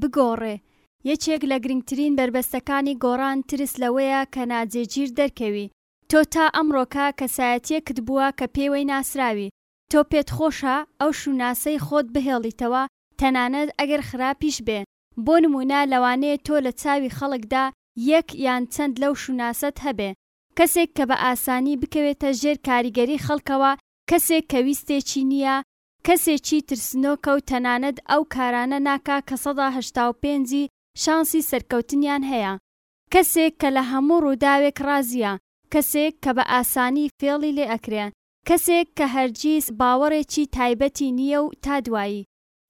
بگۆڕێ، یەکێک لە گرنگترین بەربەستەکانی گۆڕان ترس لەوەیە کە ناجێگیر دەرکەوی، تۆ تا ئەمڕۆکە کەسایەتیەکت بووە کە پێوەی ناسراوی، تۆ پێت خۆشە ئەو شوناسەی خۆت بهێڵیتەوە تەنانەت ئەگەر خراپیش بێ، بۆ نموونە لەوانەیە تۆ لە چاوی خەڵکدا یەک یان چەند لەو شوناسەت هەبێ، کەسێک کە بە ئاسانی بکەوێتە ژێر کاریگەری خەڵکەوە، کەسێک کە ویستێکی نییە کەسێکی ترسنۆکە و تەنانەت ئەو کارانە ناکا کە سەدا هەشتا و پێنج ی شانسی سەرکەوتنیان هەیە. کەسێک کە لە هەموو ڕووداوێک ڕازییە، کەسێک کە بە ئاسانی فێڵی لێ ئەکرێ، کەسێک کە هەرگیز باوەڕێکی تایبەتی نییە و تا دوایی.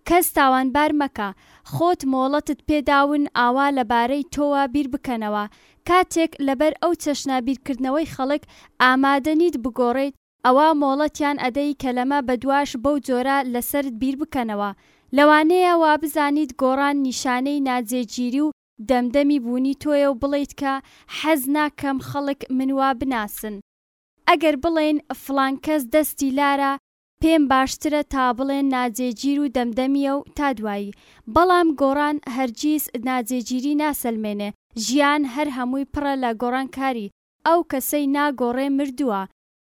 کەس تاوانبار مەکە، خۆت مۆڵەتت پێ داون ئاوا لە بارەی تۆوە بیر بکەنەوە، کاتێک لەبەر ئەو چەشنە بیرکردنەوەی خەڵک ئامادە نیت بگۆڕێیت ئەوا مۆڵەتیان ئەدەی کە لەمە بەدواش بەو جۆرە لەسەرت بیر بکەنەوە. لەوانەیە وابزانیت گۆڕان نیشانەی ناجێگیری و دەمدەمی بوونی تۆیە و بڵێیت کە حەز ناکەم خەڵک من وا بناسن. ئەگەر بڵێین فڵان کەس دەستی لارە پێم باشترە تا بڵێن ناجێگیر و دەمدەمییە و تا دوایی. بەڵام گۆڕان هەرگیز ناجێگیری ناسەلمێنێ. ژیان هەر هەمووی پڕە لە گۆڕانکاری. ئەو کەسەی ناگۆڕێ مردووە.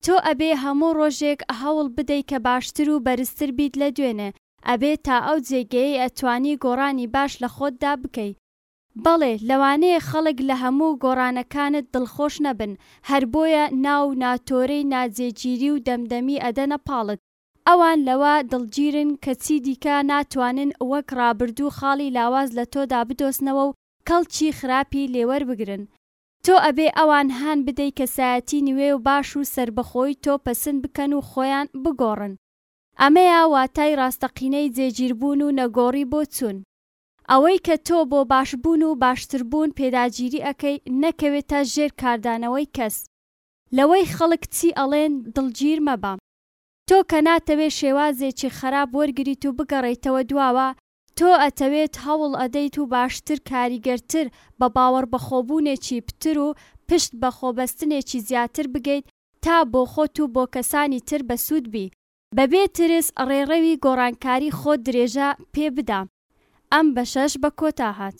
تۆ ئەبێ هەموو ڕۆژێک هەوڵ بدەی کە باشتر و بەرزتر بیت لە دوێنێ، ئەبێ تا ئەو جێگەیەی ئەتوانی گۆڕانی باش لە خۆتدا بکەی. بەڵێ لەوانەیە خەڵک لە هەموو گۆڕانەکانت دڵخۆش نەبن، هەر بۆیە ناو ناتۆرەی ناجێگیری و دەمدەمی ئەدەنە پاڵت. ئەوان لەوە دڵگیرن کە چیدیکە ناتوانن وەک ڕابردوو خاڵی لاواز لە تۆدا بدۆزنەوە و کەڵکی خراپی لێوەربگرن. تۆ ئەبێ ئەوان هان بدەی کەسایەتی نوێ و باش و سەربەخۆی تۆ پەسند بکەن و خۆیان بگۆڕن. ئەمەیە واتای ڕاستەقینەی جێگیربوون و نەگۆڕی بۆ چوون. ئەوەی کە تۆ بۆ باشبوون و باشتربوون پێداگیری ئەکەی نەکەوێتە ژێر کاردانەوەی کەس. لەوەی خەڵک چی ئەڵێن دڵگیر مەبە. تۆ کە ناتەوێ شێوازێکی خەراپ وەرگریت و بگەڕێیتەوە دواوە تۆ ئەتەوێت هەوڵ ئەدەیت و باشتر کاریگەرتر بە باوەڕ بەخۆبوونێکی پتر و پشت بە خۆبەستنێکی زیاتر بگەیت تا بۆ خۆت و بۆ کەسانی تر بەسوود بی. بەبێ ترس ڕێڕەوی گۆڕانکاری خۆت درێژە پێ بدە. ئەم بەشەش بە کۆتا هات.